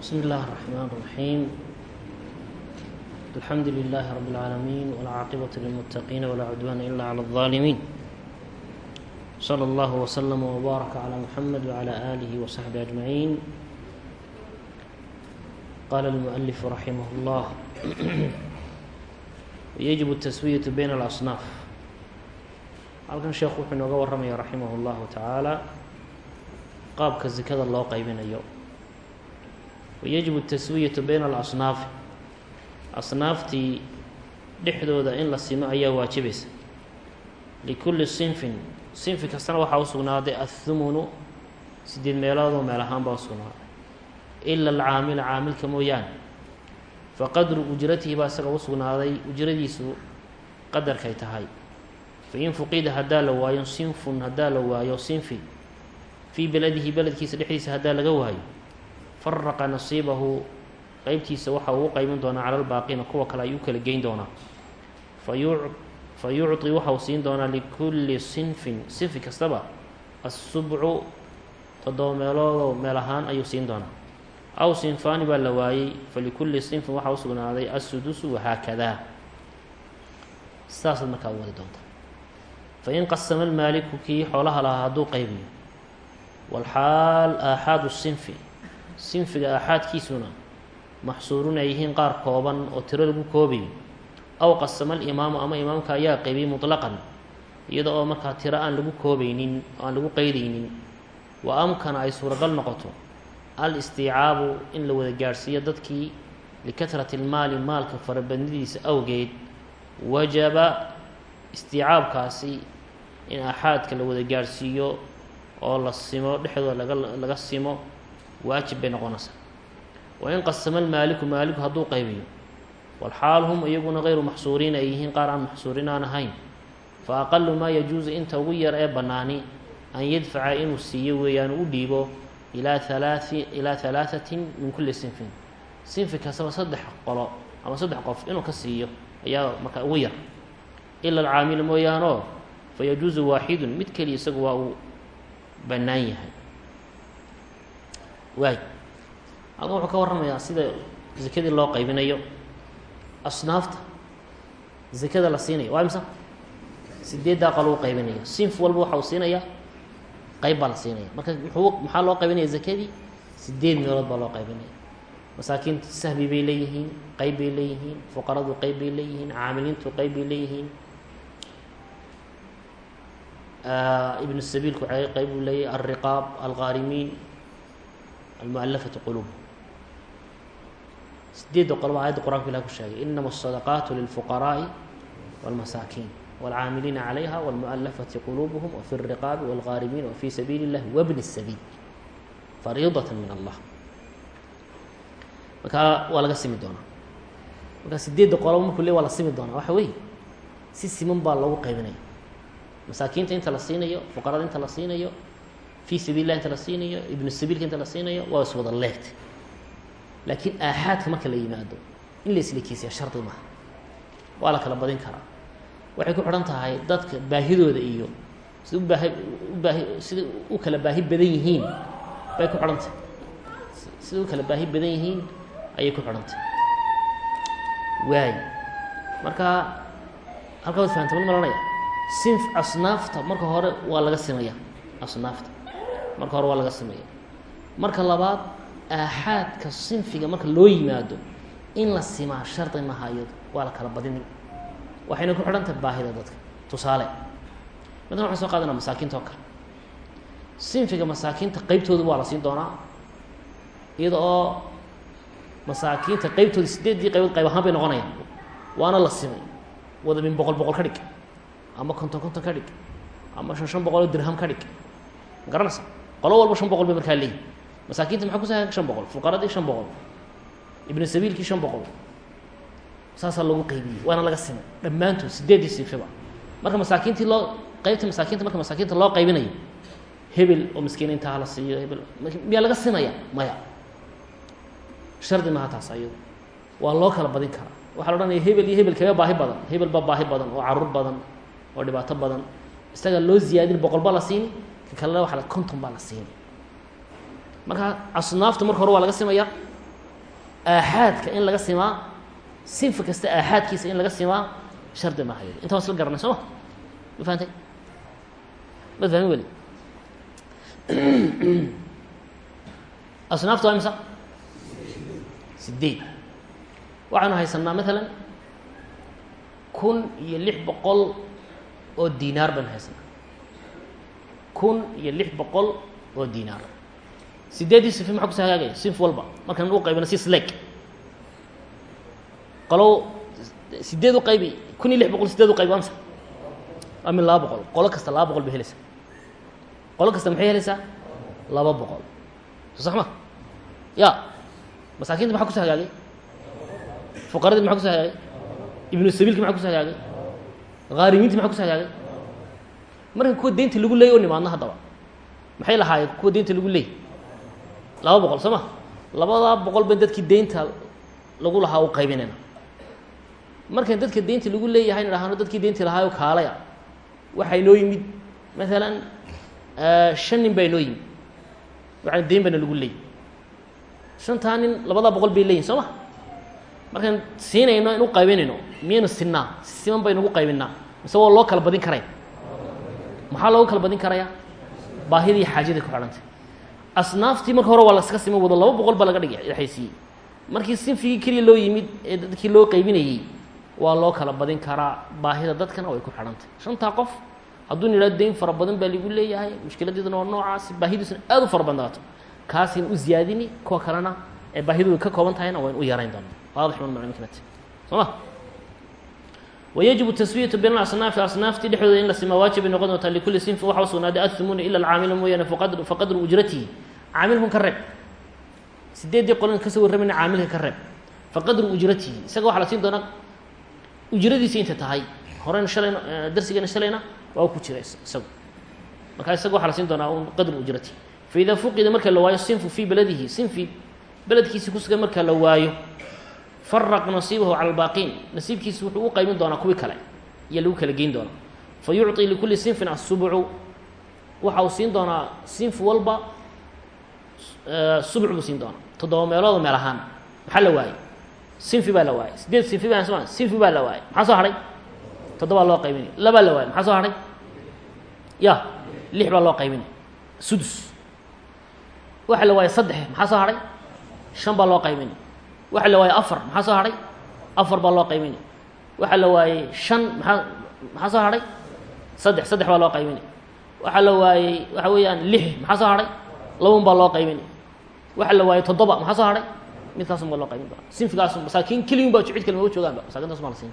بسم الله الرحمن الرحيم الحمد لله رب العالمين والعاقبة للمتقين ولا عدوان إلا على الظالمين صلى الله وسلم وبارك على محمد وعلى آله وصحبه أجمعين قال المؤلف رحمه الله يجب التسوية بين الأصناف halkan sheekhu wuxuu inooga warramaya raximah اllahu tacaala qaabka sekada loo qaybinayo wayajibu taswiyatu bayna alasnaafi asnaaftii dhexdooda in la simo ayaa waajibaysa likulli sinfin sinfi kastana waxaa u sugnaaday athumunu sideed meeloodoo meel ahaan baa u sugnaaday ila alcaamila caamilka mooyaane faqadru ujratihi baa isaga u sugnaaday ujradiisu qadarkay tahay fain fuqida haddaa la waayo sinfun haddaa la waayo sinfi fii beladihi beledkiisa dhexdiisa haddaa laga waayo faraqa nasiibahu qeybtiisa waxa uu u qeybin doonaa cala lbaaqiina kuwa kale ayuu kala geyn doonaa. Fa yucطi waxa uu siin doonaa likulli sinfin sinfi kastaba assubcu toddoba meeloodoo meel ahaan ayuu siin doonaa. Aw sinfaani baa la waayey falikulli sinfin waxaa u sugnaaday assudusu wahaakadaa sidaasaad markaa u wadi doontaa fain qasama almaaliku kii xoolaha lahaa hadduu qaybiyo walxaal aaxaadu sinfi sinfiga aaxaadkiisuna maxsuurun ay yihiin qaar kooban oo tiro lagu koobayo aw qasama alimaamu ama imaamka ayaa qaybiyey mutlaqan iyada oo markaa tiro aan lagu koobaynin aan lagu qeydaynin wa amkana ay suuragal noqoto al istiicaabu in la wada gaadhsiiyo dadkii likatrati lmaali maalka farabadnidiisa awgeed wajaba istiicaabkaasi in aaxaadka la wada gaadhsiiyo oo la simo dhexdooda laga laga simo waajib bay noqonaysaa. Wain qasama almaaliku maaliku hadduu qaybiyo walxaal hum iyaguna hayru maxsuuriin ay yihiin qaar aan maxsuurin aan ahayn. Fa aqalu maa yajuusu inta ugu yar ee bannaani an yadfaca inuu siiyo weeyaan u dhiibo ilaa halaai ilaa halaahatin min kulli sinfin. Sinfi kastaba saddex qolo ama saddex qof inuu ka siiyo ayaa markaa ugu yar. Ila alcaamila mooyaanoo fa yajuusu waaxidun mid keliya isagu waa uu bannaan yahay waay. Halkan wuxuu ka warramayaa sida sekadii loo qaybinayo. Asnaafta sekada la siinayo. Waa imsa sideeddaa qol uu qaybinayo. Sinf walba waxa uu siinayaa qayb baa la siinaya marka muxuu maxaa loo qaybinaya sekadii sideed meelood baa loo qaybinaya masaakiintu sahbi bay leeyihiin qeyb bay leeyihiin fuqaradu qeyb bay leeyihiin caamiliintu qeyb bay leeyihiin. Ibnu sabiilku qeyb buu leeyahy alriqaab alqaarimiin almualafatu quluub sideedda qoloba aayadda qur'anku ilah ku sheegay inama asadaqaatu lilfuqaraa'i wاlmasaakiin wاlcaamiliina calayha wاlmualafati quluubuhum wafi اlriqaabi wاlqaarimiin wafi sabiili اllahi wabni الsabiil fariidaة min allah markaa waa laga simi doonaa markaa sideedda qoloba markuu le waa la simi doonaa waxa weeye si siman baa loogu qaybinaya masaakiinta inta la siinayo fuqarada inta la siinayo fii sabiil lah inta la siinayo ibnu sabiilka inta la siinayo waa is wada leegta laakiin aaxaadka marka la yimaado in la islekiisiya shardi maaha waa la kala badin karaa waxay ku xidhan tahay dadka baahidooda iyo sida u baahi u baahi sida u kala baahi badan yihiin bay ku xidhan tahay sida u kala baahi badan yihiin ayay ku xidhan tahay waay marka halkaa waad fahamta mal malanaya sinf asnaafta marka hore waa laga simaya asnaafta marka hore waa laga simaya marka labaad aaxaadka sinfiga marka loo yimaado in la simaa shardi maha waa la kala badini waxayna ku xidhan tahay baahida dadka. Tusaale midkan waxaan soo qaadanaa masaakiinta oo kale. Sinfiga masaakiinta qeybtooda waa la siin doonaa iyada masaakiinta qeybtooda sideeddii qaybood qayb ahaan bay noqonayaan. Waana la simay. Wada min boqol boqol ka dhig ama konton konton ka dhig ama shan shan boqol oo dirham ka dhig. Ma qolo walba shan boqol bay markaa leeyihiin masaakiinta maxaa kusaha shan boqol? Fuqaradii shan boqol. Ibnu sabiilkii shan boqol. Saasaa loogu qaybiyey waana laga simay dhammaantood sideeddii sifiba marka masaakiintii loo qeybta masaakiinta marka masaakiinta loo qaybinayo hebel oo miskiiniinta hala siiyo hebel miyaa laga simaya maya. Shardi maha taas ayado waa loo kala badin karaa. Waxaa la odhanaya hebel iyo hebel kaga baahi badan. Hebel baa baahi badan oo carruur badan oo dhibaato badan. Isaga loo ziyaadin boqol baa la siini kalena waa konton baa la siini marka asnaafta marka hore waa laga simaya aaxaadka in laga simaa sinfi kasta aaxaadkiisa in laga simaa shardi maaha inta waa isla garanay soo ma ma ma fahmin weli? Asnaafta waa imisa? Sideed waxaanu haysanaa maalan kun iyo lix boqol oo dinaar baynu haysanaa kun iyo lix boqol oo dinaar. Sideeddii sinfi maxaa kuso hagaagaya sinf walba. Markaan u qaybina si sleg qolow sideed u qaybi kun iyo lix boqol sideed u qaybi waa misa waa min laba boqol. Qolo kasta laba boqol bay helaysaa. Qolo kasta maxay helaysaa? Laba boqol. Sax ma ya masaakiinta maxaa kuso hagaagay fuqaradii maxaa kuso hagaagay ibnu sabiilki maxaa kuso hagaagay haarimiinti maxaa kuso hagaagay marka kuwa deynta lagu leeyay oo nimaadno maxay lahaayeen? Kuwa deynta lagu leeyay laba boqol soo ma? Dadkii deynta lagu lahaa u qaybinayna. Markan dadka deynta lagu leeyahay idhaahno dadkii deynta lahaayo kaalaya. Waxaa inoo yimid maalan shan nin baa yimid. Waxaan deyn bana lagu leeyay shantaa nin labadaa boqol bay leeyihiin soo ma? In qaybinayno miyaynu sinnaa? Si siman baynu ugu qaybinaa. Mise waa kala badin karaya maxaa loogu kala badin karayaa baahidii xaajadii ku xidhantay. Asnaaftii marka hore waa laska sima wado laba boqol baa laga dhexaysiiyey markii sinfigii keliya loo yimid ee dadkii loo qaybinayey waa loo kala badin karaa. Baahida dadkana way ku xidhantay. Shantaa qof hadduu nidhahdo deyn fara badan baa lagu leeyahay mushkiladeeduna waa noocaasi baahidiisuna aad u fara badnaato kaasaynu u ziyaadini kuwa kalena ee baahidooda ka kooban tahayna waynu u yarayn doonaa waadix min macluumkinati soo ma wayajibu taswiyatu bayna alasnaafi asnaaftii dhexdooda in la simaa waajibay noqon doontaa likulli sinfi waxa u sugnaaday athumuuna ila alcaamila mooyaane faqadru ujratihi caamilkun ka reeb sideeddii qolin ka soo warramayna caamilka ka reeb faqadru ujratihi isaga waxaa la siin doonaa ujradiisa inta tahay horeyna shalayna darsigeena shalayna waa ku jira isagu markaa isaga waxaa la siin doonaa un qadru ujratihi faida fuqida marka la waayo sinfu fii beladihi sinfi beledkiisi kusugan marka la waayo faraq nasiibahu cala albaaqiin nasiibkiisi wuxuu u qaybin doonaa kuwii kale iyo lagu kala geyn doonaa fa yucطi likulli sinfin asubcu waxa uu siin doonaa sinf walba subc buu siin doonaa. Toddoba meelooda meel ahaan. Maxaa la waayey sinfi baa la waayey sideed sinfi baa sma sinfi baa la waayey maxaa soo hadhay toddobaa loo qaybinaya labaa la waayey maxaa soo hadhay ya lix baa loo qaybinaya sudus. Waxa la waayey saddex. Maxaa soo hadhay shan baa loo qaybinaya waxa la waayey afar maxaa soo hadhay afar baa loo qaybinaya waxa la waayey shan maxaa maxaa soo hadhay saddex saddex baa loo qaybinaya waxa la waayey waxa weeyaan lix maxaa soo hadhay laban baa loo qaybinaya waxa la waayey toddoba maxaa soo hadhay midkaasun baa loo qaybin doona sinfigaasu masaakiin keliyun baa cid kale ma joogaanba masaakintaas maa la siin.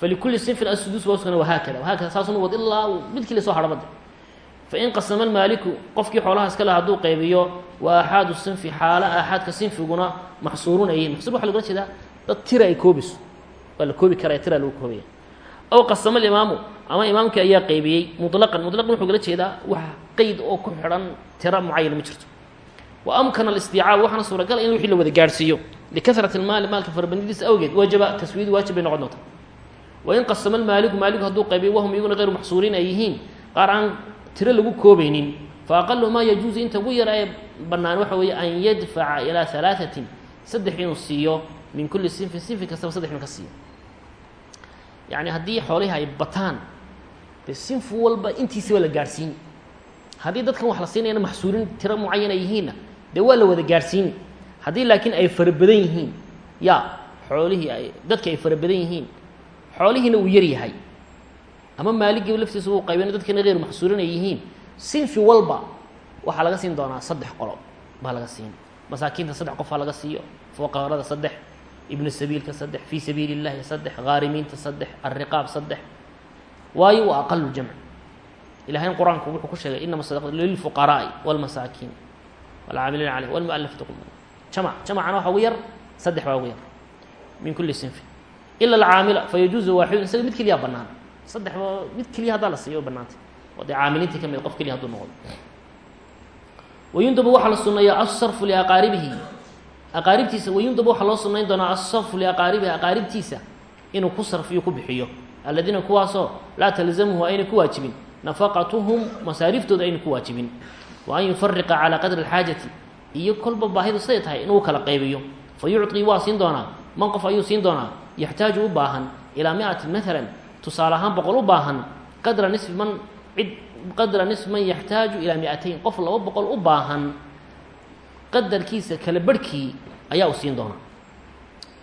Falikulli sinfin asudus baa usugana wahaakada. Wahaakada saasuna wad ilaa mid kale soo hadhabade fain qasama almaaliku qofkii xoolaha iska le hadduu qaybiyo wa aaxaadu sinfi xaala aaxaadka sinfiguna maxsuuruun ay yihiin maxsuur waxa lagula jeedaa dad tira ay koobayso waa la koobi karaya tira lagu koobaya aw qasama alimaamu ama imaamkii ayaa qaybiyey muطlaqan muطlaqan wuxuu gala jeedaa wax qeyd oo ku xidhan tira mucayana ma jirto. Wa amkana alistiicaab waxaana suuragal in wixii la wada gaadhsiiyo. Likasrati almaali maalka farabanidiisa awgeed wajaba taswiid waajib bay noqon doonta wain qasama almaaliku maaliku hadduu qaybiyo wahum iyaguna hayru maxsuuriin ay yihiin qaar aan tiro lagu koobaynin fa aqalu maa yajuusu inta ugu yara ee bannaan waxa weeye an yadfaca ilaa halaaثatin saddex inuu siiyo min kulli sinfin sinfi kastaba saddex inuu ka siiyo. Yacni haddii xoolihii ay bataan dee sinfu walba intiisi waa la gaadhsiini haddii dadkan wax la siinayana maxsuurin tiro mucayana yihiinna dee waa la wada gaadhsiini haddii laakiin ay fara badan yihiin ya xoolihii ay dadki ay fara badan yihiin xoolihiina uu yar yahay ama maaligii laftiisa uu qaybina dadkina hayr maxsuurin ay yihiin sinfi walba waxaa laga siin doonaa saddex qolo baa laga siin masaakiinta saddex qofaa laga siiyo fuqarada saddex ibnu sabiilka saddex fii sabiili اllahi saddex haarimiinta saddex alriqaab saddex waayo waa aqalu jamc ilahayn qur-aanku wuxuu ku sheegay inama sadaqat lilfuqaraa'i wاlmasaakiin wاlcaamiliina caleyh wاlmualafati qulub jamac jamacana waxa ugu yar saddex baa ugu yar min kuli sinfin ila alcaamila fayajuuzu waaxidun isaga mid keliyaa bannaan saddex ba mid keliya haddaa la siiyo o bannaantay oo dee caamiliintii ka mid qof keliya haduu noqdo. Wayundabu waxaa la sunneeyaa asarfu liaqaaribihi aqaaribtiisa wayundabu waxaa loo sunnayn doonaa asarfu liaqaaribihi aqaaribtiisa inuu ku sarfiyo ku bixiyo. Aladiina kuwaasoo laa talzamuhu aynay ku waajibin. Nafaqatuhum masaariftooda aynay ku waajibin. Wa an yufariqa calaa qadri alxaajati. Iyo kolba baahidu siday tahay inuu kala qaybiyo fa waa siin doonaa. Man qof ayuu siin doonaa. Yaxtaaju u baahan. Ilaa miatin maalan tusaale ahaan boqol u baahan. Qadra nisfi man cid qadra nisfi man yaxtaaju ilaa miatayn qof laba boqol u baahan qadarkiisa kala barhkii ayaa u siin doonaa.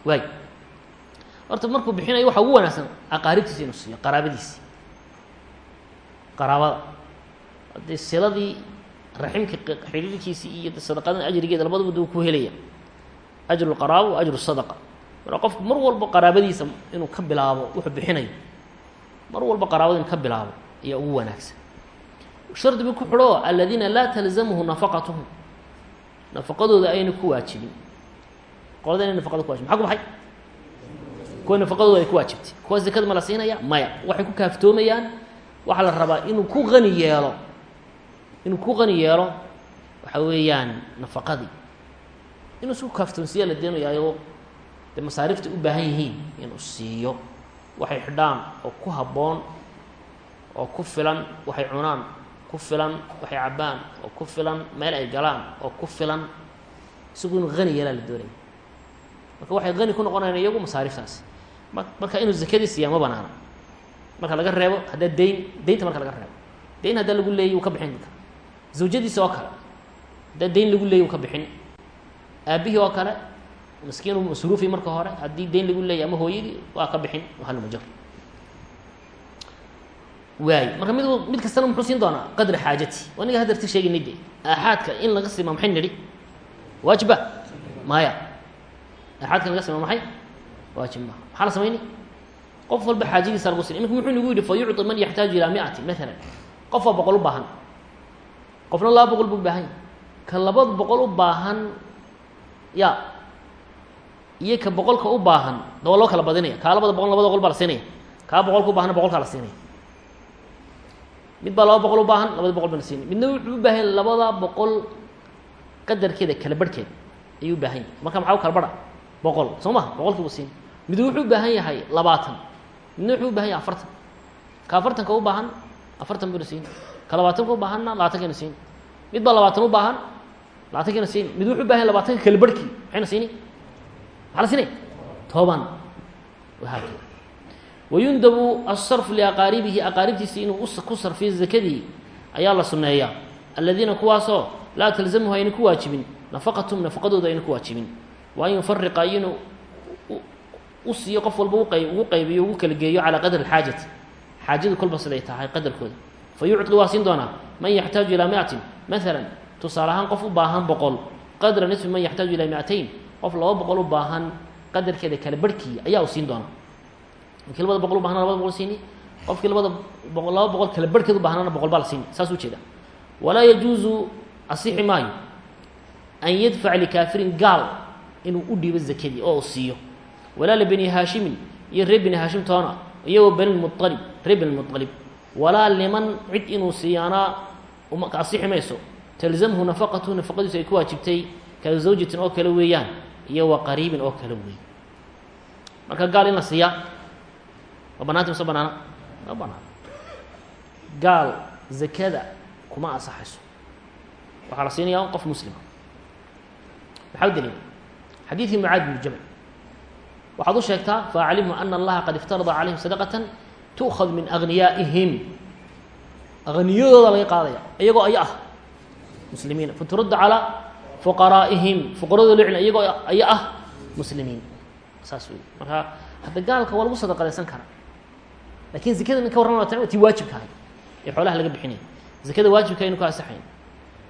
Waay. Horta markuu bixinayo waxaa ugu wanaagsan aqaaribtiisa inuu siiyo qaraabadiisi qaraabada. Haddee siladii raximka xiriirkiisii iyo sadaqadan ajrigeeda labadaba ku helaya ajru lqaraaba sadaqa. Marka qofku mar walba qaraabadiisa inuu ka bilaabo wuxuu bixinayo. Mar walba qaraabada inuu ka bilaabo ayaa ugu wanaagsan. Shardi bu ku xidho aladiina laa talzamuhu nafaqatuhum. Nafaqadooda ayna ku waajibin. Qolada inay nafaqada ku wajibin maxa ku baxay? Kuwa nafaqadooda ay ku waajibtay. Kuwa zakada ma la siinaya? Maya. Waxay ku kaaftoomayaan. Waxaa la rabaa inuu ku qani yeelo. Inuu ku qani yeelo waxa weeyaan nafaqadii. Inuu isku kaaftoonsiya la deenayaayo dee masaarifta u baahan yihiin inuu siiyo. Waxay xidhaan oo ku habboon oo ku filan waxay cunaan ku filan waxay cabbaan oo ku filan meel ay galaan oo ku filan isagu hani yeelaa la doonaya marka waxay hani ku noqonayaan iyagu masaariftaasi ma marka inuu zakadii siiyaa ma banaana. Marka laga reebo haddaa dayn daynta marka laga reebo. Dayn haddaa lagu leeyay uu ka bixin kara zawjadiisa oo kale haddaa dayn lagu leeyay uu ka bixin. Aabihii oo kale maskiinu masruufi marka hore haddii dayn lagu leeyay ama hooyadii waa ka bixin halmajar waay. Marka mid mid kastana muxuu siin doonaa? Qadra xaajati. Aniga hadarti sheegaynay de aaxaadka in laga sima maxay nidhi. Waajiba maya aaxaadka laga sima maxay waajib ma maxaa qof walba xaajadiisa lagu sin imika muxuu nagu yidhi fa yucطi man yaxtaaju ilaa miati maalan qof waa boqol baahan. Qofna laba boqol buu baahan yahy boqol u baahan ya. Iyo ka boqolka u baahan. Da waa kala badinaya. Kaa boqol labada boqol baa la siinaya. Kaa boqolka u baahana boqolkaa mid baa laba boqol u baahan labada boqol baa la siinaya midna wuxuu u baahan labada boqol qadarkeeda kala barhkeeda ayuu u baahan yahay. Marka maxaa u kala barha? Boqol. Soo maha boqolkii buu siinay mid wuxuu u baahan yahay labaatan. Midna wuxuu u baahan yahay afartan. Ka afartanka u baahan afartan buna siin. Ka labaatanka u baahanna labaatankiina siin. Mid baa labaatan u baahan labaatankiina siin. Mid wuxuu u baahan yahay labaatanka kala barhkii maxayna siini? Maxaa la siinay? Toban wahaakada wayundabu asarfu liaqaaribihi aqaaribtiisi inuu ku sarfiyo zakadii ayaa la sunneeyaa aladiina kuwaasoo laa talzamuhu ayna ku waajibin nafaqatum nafaqadooda ayna ku waajibin wa an yufariqa inuu u siiyo qof walba uqay ugu qaybiyo ugu kala geeyo calaa qadri xaajati xaajadu kolba siday tahay qadarkooda fa yucطi waa siin doonaa man yaxtaaju ilaa miatin maalan tusaale ahaan qof u baahan boqol qadra nisfi man yaxtaaju ilaa miatayn qof laba boqol u baahan qadarkeeda kala barhkii ayaa u siin doonaa markii labada boqol u bahana labada boqol siini qofkii labada boqol laba boqol kala barhkeed u baahnana boqol baa la siini saas ujeeda walaa yajuusu asixi maayo an yadfac likaafirin gaal inuu u dhiibo zakadii oo u siiyo. Walaa libani haashimin iyo reer bani haashim toona iyagoo bani mualib reer bani mualib walaa liman cid inuu siiyaanaa asixi mayso. Talzamhu nafaqatuhu nafaqadiisu ay ku waajibtay ka zawjatin oo kale weeyaan iyo wa oo kale weey marka gaal in la siiyaa ma banaanta mise banaana ma banaana gaal zakada kuma ansaxayso. Waxaa la siinayaa qof muslima. Maxaa u daliila xadiidkii mucaad bnu jabal. Waxaad u sheegtaa faaclimhu ana allaha qad iftarada calayhim sadaqatan tu'khad min agniyaa'ihim agniyadooda laga qaadaya iyagoo aya ah muslimiina faturudda calaa fuqaraa'ihim fuqaradooda loo celina iyagoo aya ah muslimiin. Saas wey marka hadda gaalka waa lagu sadaqadaysan karaa laakiin zakada nin ka warrama ta tii waajibka ahay ee xoolaha laga bixinaya zakada waajibka aynu ka asaxayn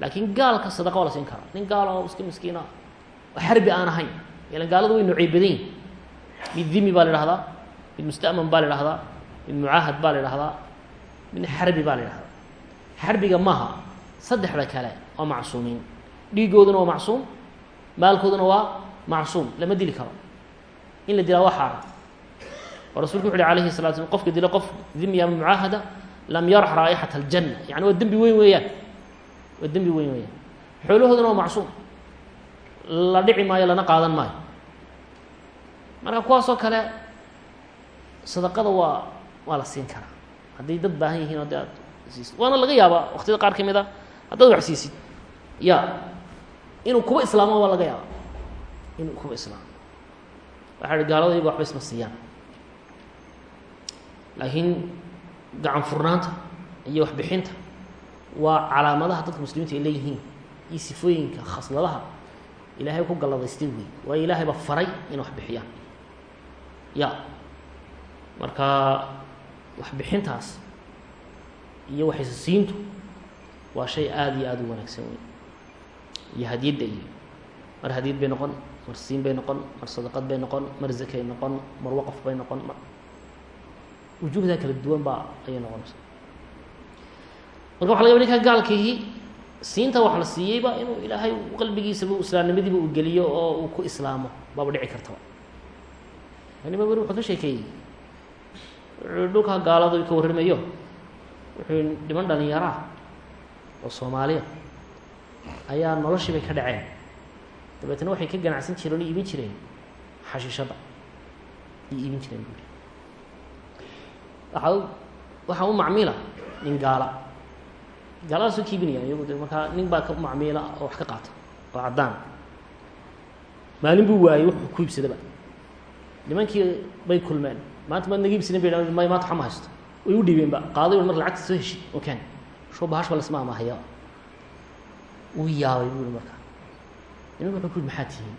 laakiin gaalka sadaqa waa la siin karaa nin gaal oo iska miskiina oo xarbi aan ahayn ilan gaaladu way noocey badan yihiin mid dimi baa la ihahdaa mid musta'man baa la ihahdaa mid mucaahad baa la ihahdaa mid xarbi baa la ihahdaa xarbiga maaha saddexda kale waa macsuumiin dhiigooduna waa macsuum maalkooduna waa macsuum lama dili karo in la dilaa waa xaaraan oo rasulku wuxu uhi alayhi salatu slam qofka dilo qof dimi ama mucaahada lam yarax raa'ixata aljanna. Yani waa dembi weyn weeyaan. Waa dembi weyn weeyaan. Xoolahooduna waa macsuum. La dhici maayo lana qaadan maayo. Marka kuwaasoo kale sadaqada waa waa la siin karaa. Hadday dad baahan yihiin de aad siisid. Waana laga yaabaa waqtiyada qaar ka mid a haddaad wax siisid ya inuu kuba islaamo waa laga yaaba inuu kuba islaamo. Waxa hi gaaladayba waxba isma siiyaan laakiin gacan furnaanta iyo waxbixinta waa calaamadaha dadka muslimiinta ay leeyihiin iyo sifooyinka khasladaha ilaahay ku galladaystay wey waayo ilaahay baa faray inay wax bixiyaan. Ya marka waxbixintaas iyo waxisasiintu waa shay aada iyo aada u wanaagsan wey iyo hadiyadda iyo mar hadiyad bay noqon mar siin bay noqon mar sadaqad bay noqon mar zakay noqon mar waqaf bay noqon mar wujuuhdaa kala duwan baa ayay noqonaysa. Marka waxa laga yaba ninka gaalkii siinta wax la siiyeyba inuu ilaahay qalbigiisaba islaamnimadiiba uu geliyo oo uu ku islaamo baaba dhici kartaba anima weri wuxuu ka sheekeeyey. Wuxuu dhulkaa gaalada ka warramayo. Wuxuu dhiman dhalinyaraa oo soomaaliya ayaa noloshii bay ka dhaceen. Dabeetna waxay ka ganacsan jireen o iibin jireen xashiishadda iyo iibin jireen buuri waxaa waxaa u macmiila nin gaala. Gaaladaas soo kiibinayaan iyagu de markaa nin baa ka macmiila oo wax ka qaata oo caddaan. Maalin buu waayey wuxuu ku iibsadaba. Nimankii bay kulmeen. Maanta maad naga bay may maanta waxa ma haysto. Way u dhiibeenba qaaday mar lacagta soo heshid oo keen. Shoo bahashba lasma amahaya uu yaabay buu yihi markaa. Nimanka wuxuu ku yidhi maxaa tihiin?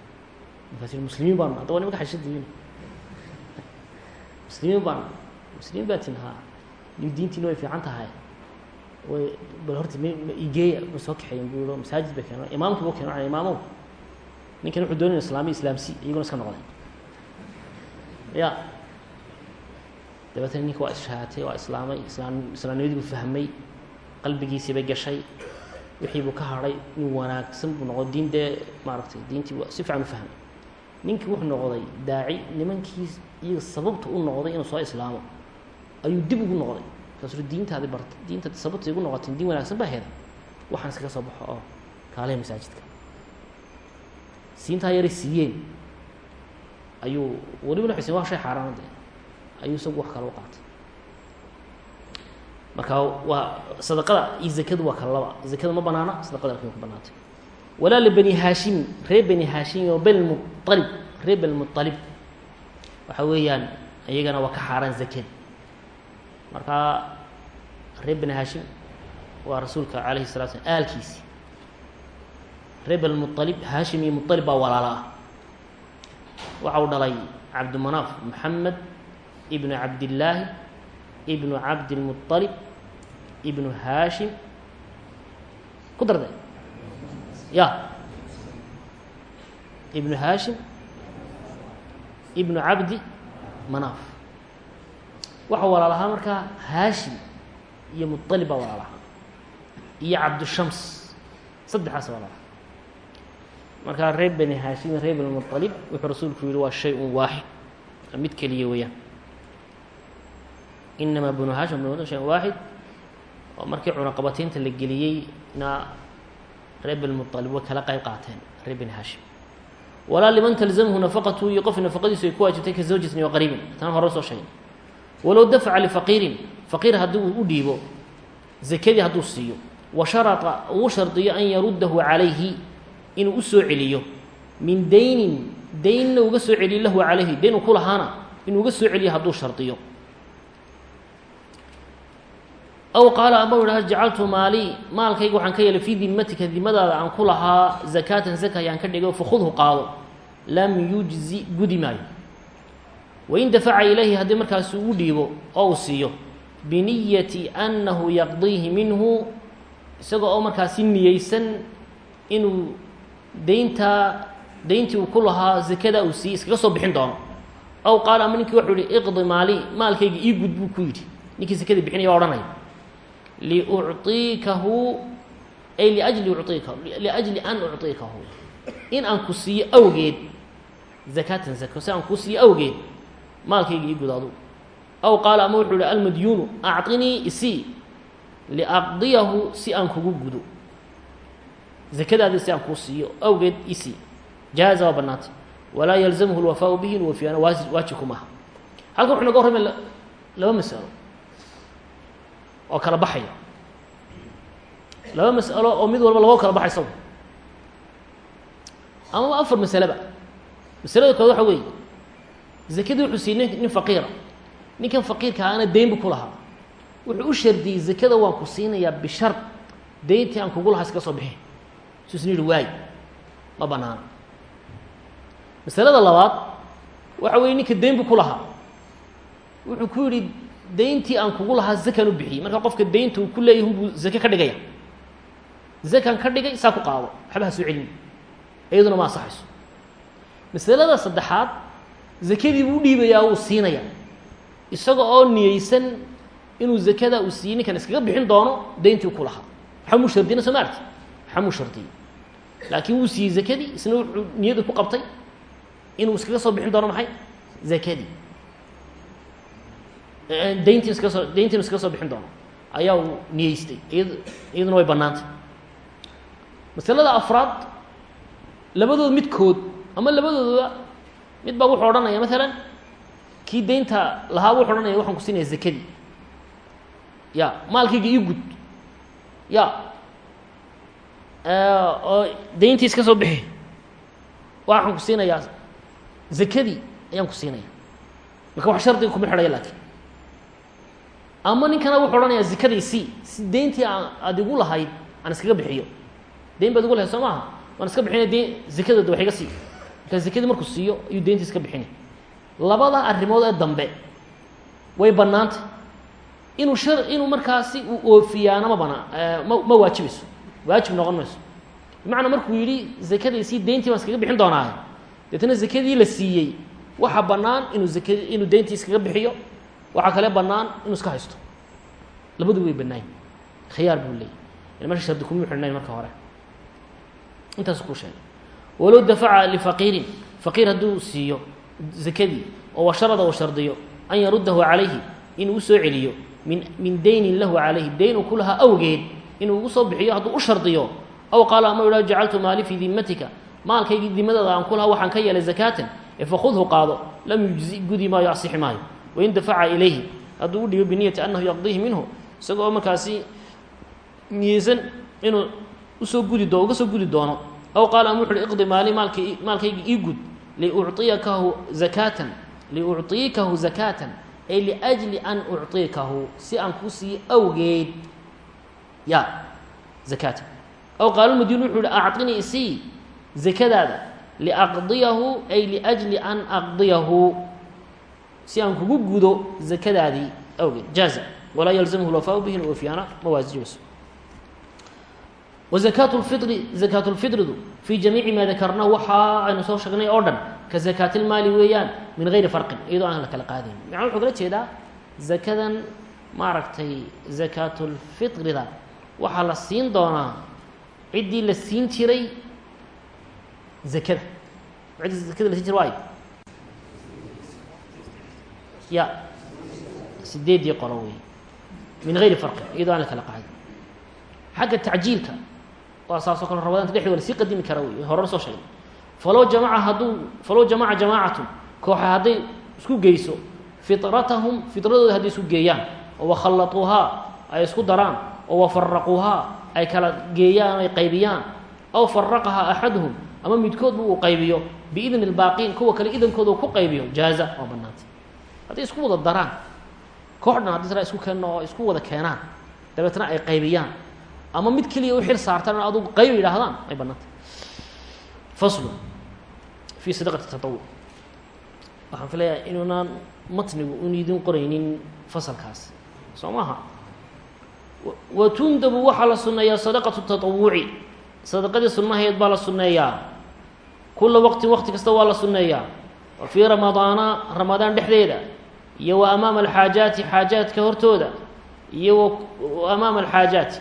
Markaas muslimiin baanu hadda waa muslimiin baanu muslimiin baa tin haa nin diintiina way fiican tahay. Way bal horta m igeeya ma soo kaxeeyen buu yihi masaajid bay keeno imaamkii buu keeno imaamow ninkan wuxuu doonaya islaami islaamsi iyaguna iska noqday. Ya. Dabeetna ninka waa ishaatay waa islaamay islaam islaamnimadii buu fahmay qalbigiisii bay gashay wixii buu ka hadhay nin wanaagsan buu noqday diin dee maaragtay diintii waa si fiican u fahmay. Ninkii wuxuu noqday daaci nimankii iyaga sababta u noqday inuu soo islaamo ayuu dib ugu noqday. Markaasuu diintaadi barta diinta sababta igu noqoteen diin wanaagsan baa heeda waxaan iskaga soo baxo oo kaaleha masaajidka. Siintaa yaray siiyeen. Ayuu welibana xusen waa shay xaaraana de ayuu isagu wax kale u qaatay. Marka waa sadaqada iyo zakadu waa kala zakada ma banaana sadaqada laakiin ku banaantay walaa libani haashim reer bani haashim oo belmualib reer belmualib waxa weeyaan iyagana waa ka xaaraan zakada marka reer bani haashim waa rasuulka calayhi salatu slam aalkiisi. Reer belmualib haashim iyo mualib baa walaala. Ah waxa uu dhalay cabdimanaaf maxamed ibnu cabdillaahi ibnu cabdilmualib ibnu haashim ku darde. Ya. Ibnu haashim ibnu cabdi manaaf waxa walaalahaa markaa haashim iyo mualib baa walaalahaa. Iyo cabdushams saddexaas walaalaha markaa reer bani haashim reer bani mualib wuxuu rasuulku yihi waa shay un waaxid mid keliya weeyaan. Inamaa banu haashim bn shay waaxid? Oo markii cunaqabataynta la geliyey na reer bani mualib way qayb qaateen reer bani haashim walaa liman talzamhu nafaqatu iyo qof nafaqadiisu ay ku waajibtay ka zawjatin sheegay walow dafaca lifaqiirin faqiir haddii uu u dhiibo zakadii hadduu siiyo wa sharata uu shardiyo an yaruddahu calayhi inuu u soo celiyo min daynin daynna uga soo celiyo lahu calayhi dayn uu ku lahaana inuu uga soo celiyo hadduu shardiyo. Aw qaala ama u idhaha jacaltu maalii maalkayga waxaan ka yeelay fii dimatika dimadaada aan ku lahaa zakaatan zaka ka dhigay fakhudhu qaado lam yujzi gudi maayo wain dafaca ilayhi haddii markaas uu dhiibo oo uu siiyo biniyati annahu yaqdiihi minhu isagoo oo markaasi niyeysan inuu dayntaa dayntii uu ku lahaa zakada uu siiyey iskaga soo bixin doono. Aw qaala ama ninkii wuxuu yihi iqdi maalii maalkayga ii gud buu ku yidhi. Ninkii zakadii bixinaya o odhanaya. Liucطiikahu ay liajli uciikahu liajli an maalkayga ii gud adu aw qaala ama wuxuu ihi almadyuunu acطinii isii liaqdiyahu si aan kugu gudo. Zakadaadii si aan kuu siiyo awgeed isii. Jaaza waa banaantay walaa yalzamhu lwafaau bihi wafiyaana waajibku maaha halkan wuxu naga warramay laba masalo. Oo kala baxaya laba mas'alo oo mid walba laba kala baxaysa amaba afar masaleba masalada kood waxa weeye zakadii wuxuu siiyey nin nin faqiira ninkan faqiirka aana deyn bu ku lahaa. Wuxuu u shardiyey zakada waan ku siinayaa bishar deyntii aan kugu lahaa iska soo bixin. Suusna yihi waay ma banaana masalada labaad waxa weeye ninka deyn bu ku lahaa. Wuxuu ku yidhi deyntii aan kugu lahaa zakan u bixiyey marka qofka deynta uu ku leeyahy unbuu zake ka dhigaya. Zakan ka dhigay saa ku qaado. Waxba ha celin. Iyaduna ma ansaxayso. Masalada saddexaad zakadii buu udhiibayaa wuu siinaya isaga oo niyeysan inuu zakada uu siiyey ninkan iskaga bixin doono deyntii ku lahaa. Waxa muu shardiyna soo ma laakiin wuu siiyey zakadii isna wuxuu niyada ku qabtay inuu iskaga soo bixin doono maxay? Zakadii. Deyntii iskaga soo deyntiinu iskaga soo bixin doono. Ayaa uu niyeystay iyad iyaduna way bannaantay. Masalada afraad labadood midkood ama labadooda mid baa wuxuu odhanaya maalan kii deynta lahaa wuxu odhanaya waxaan ku siinaya zakadii ya maalkayga ii gud. Ya. Oo deyntii iska soo bixi. Waxaan ku siinayaa zakadii ayaan ku siinaya. Marka wax shardiga kuma xidhaya laakiin. Ama ninkana wuxuu odhanayaa zakadii si si deyntii aan aada igu lahayd aan iskaga bixiyo. Deyn baad igu lahayd soo maaha? Waan iska bixinaya de zakadooda wax iga sii markaa zakadii markuu siiyo ayuu deyntii iska bixinay labada arrimood ee dambe way bannaantay. Inuu shar inuu markaasi uu oofiyaana ma banaa ma ma waajibayso waajib noqon mayso. Bimacnaa markuu yidhi sii deyntii baan iskaga bixin doonaaye deetna zakadii la siiyey waxaa bannaan inuu zaka inuu deyntii iskaga bixiyo waxaa kale bannaan inuu iska haysto. Labadu way bannaayin khiyaar buu leeyay. Yani marka shardi kuma marka hore. Intaasu kuu sheegay walow dafaca lifaqiirin faqiir hadduu siiyo zakadii oo washarada uu shardiyo an yaruddahu calayhi inuu u soo celiyo min min daynin lahu calayhi dayn uu ku lahaa awgeed inuu ugu soo bixiyo hadduu u shardiyo aw qaala ama idhaha jacaltu maali fii dimatika maalkaygii dimadaada aan ku lahaa waxaan ka yeelay zakaatan ee fakudhu qaado lam yujzi gudi maayo asixi maayo wain dafaca ilayhi hadduu u dhigo biniyati annahu yaqdiihi isagoo markaasi niyeysan inuu u soo gudi doo uga soo gudi doono aw qaala ama wuxu uhi iqdi maali maalki maalkayga ii gud liuciyakahu zakaatan liuciyikahu zakaatan ay liajli an ucطikahu si aan kuu siiyo awgeed ya zakaatan aw qaala madiin wuxuu uhi acطinii isii zakadaada liaqdiyahu ay liajli an aqdiyahu si aan kugu gudo zakadaadii awgeed. Jaaza walaa yalzamhu lwafaau bihi wafiyaana mawaasijimayso waasijibayso wazakaatu lfiri zakaatu lfidridu fii jamiici maa dakarna waxa aynu soo sheegnay oo dhan ka zakaati lmaali weeyaan min gayri farqin iyadoo aan la kala qaadayn macna wuxuu kala jeedaa zakadan maaragtay zakaatulfitrida waxaa la siin doonaa ciddii la siin jiray zakada ciddii zakada la siin jiray waayo ya sideedii qolo wey min gayri farqin iyadoo aan la kala qaadin xagga tacjiilka waa saasoo kale rabadaanta dhexdooda la sii qadimi kara wey horena soo sheegay. Falow jamaca hadduu falow jamaca jamaacatun kooxa hadday isku geyso fitratahum fitradooda hadday isku geeyaan oo wakhallatuuhaa ay isku daraan oo wafaraquuhaa ay kala geeyaan ay qaybiyaan aw faraqahaa axaduhum ama midkoodba uu qaybiyo biidni lbaaqiin kuwa kale idankooda ku qaybiyo jaaza waa banaantay hadday isku wada daraan koox dhan haddi tara isku keenno oo isku wada keenaan dabeetna ay qaybiyaan ama mid keliya u xil saartaan in adugu qayb yidhaahdaan ay bannaantay faslu fii sadaqati tatawuc waxaan filayaa inuunaan matnigu un idin qoraynin fasalkaas. Soo maaha wa tundabu waxaa la sunneeyaa sadaqatu tatawuci sadaqadii sunnaheed baa la sunneeyaa. Kula waqtin waqti kasta waa la sunneeyaa. Wa fii ramadaana ramadaan dhexdeeda. Iyo wa amaama alxaajaati xaajaadka hortooda. Iyo wa amaama alxaajaati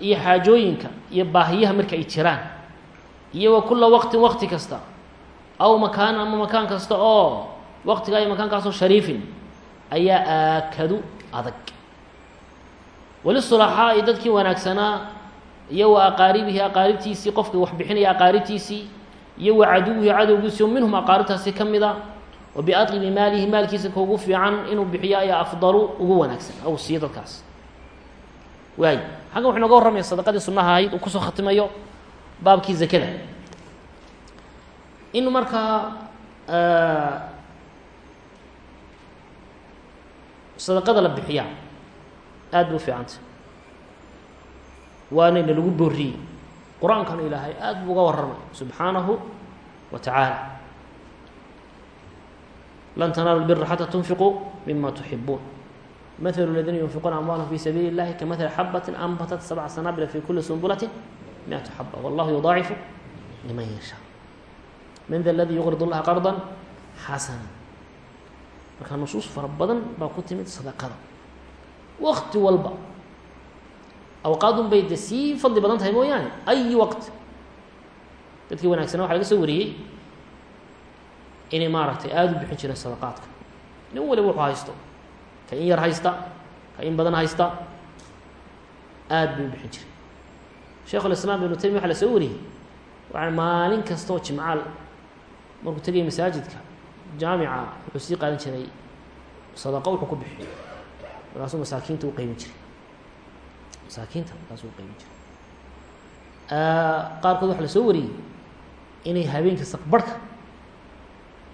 iyo xaajooyinka iyo baahiyaha marka ay jiraan. Iyo wa kula waqtin waqti kasta. Aw makaanan ama makaan kasta oo waqtigaa iyo makaankaasoo shariifin ayaa aakadu adag. Walisulaxaa iyo dadkii wanaagsanaa iyo wa aqaaribihi aqaaribtiisii qofkii wax bixinaya aqaaribtiisii iyo wa caduwihi cadowgiisii oo minhum aqaaribtaasi ka mida wa biadqibi maalihi maalkiisa ka ugu fiican inuu bixiyo ayaa afdalu ugu wanaagsan ou siiyo dadkaas waay xaggan wuxu noga warramaya sadaqadii sunnaha ahayd uu ku soo khatimayo baabkii zakada. In markaa sadaqada la bixiyaa aada bay u fiicantay waanayna lagu booriyey qur'aankana ilaahay aada buu uga warramay subxaanahu wa tacaala. Lan tanaalu lbira xataa tunfiquu mima tuxibuun maثل الذين ينفقون أموالهم في سبيل الله كمثل حبة أنبتت سبع سنابل في كل سنبلة مئة حبة والله يضاعف لمن يشاء من ذا الذي يقرض الله قرضا حسنا marka nusuus fara badan baa ku timid sadaqada wakti walba awqaadun bay de sii fadli badan tahay mooyaane ay waqti dadkii wanaagsana waxa laga soo wariyey inay maaragtay aada u bixin jireen sadaqaadka nin waliba wuxuu haysto ka in yar haysta ka in badan haysta aada bay u bixin jiray. Sheikh ulislaam ibnu taymiya waxa la soo wariyey waa maalin kastaoo jimcaal markuu tegaya masaajidka jaamica wuxuu sii qaadan jiray sadaqo wuxuu ku bixiyo markaasuu masaakiinta u qeybin jiray. Masaakiinta markaasuu u qeybin jiray. Qaarkood waxa la soo wariyey inay habeenka saqbarhka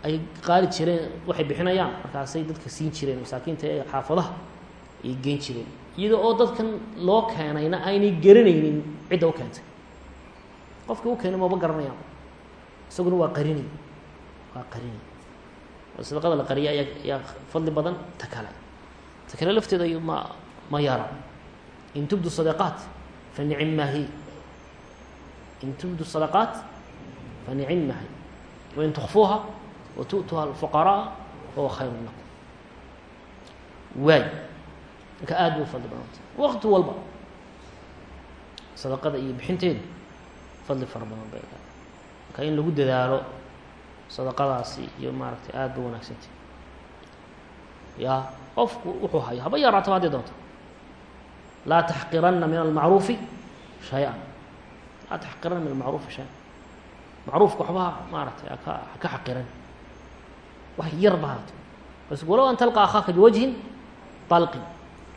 ay qaali jireen waxay bixinayaan. Markaasay dadka siin jireen masaakiinta ee xaafadaha ay geen jireen. Iyada oo dadkan loo keenayna aynay garanaynin cidda u keentay. Qofkii u keenay maba garanayaan. Isaguna waa qarinay waa qarinay sadaqada la qariya ayaa ayaa fadli badan ta kale. Ta kale lafteeda ma ma yara. In tubdu sadaqaat fa nicim maahi in tubdu sadaqaat fa nicim maahi wain tukfuuha watu'tuha alfuqaraa fahuwa khayru lakum waay marka aada bay fadli badanta waqti walba sadaqada iyo bixinteedu fadli fara badan bay leedahay marka in lagu dadaalo sadaqadaasi iyo maaragtay aada ba wanaagsantay ya qofku wuxuu hayo haba yaraataba haddii doonto laa taxqiranna min almacruufi shay-an laa taxqiranna min almacruufi shay-an macruufka waxbaha maaragtay haka haka xaqiran wax yar ba haato bas walow an talqa akhaaka biwajhin balqin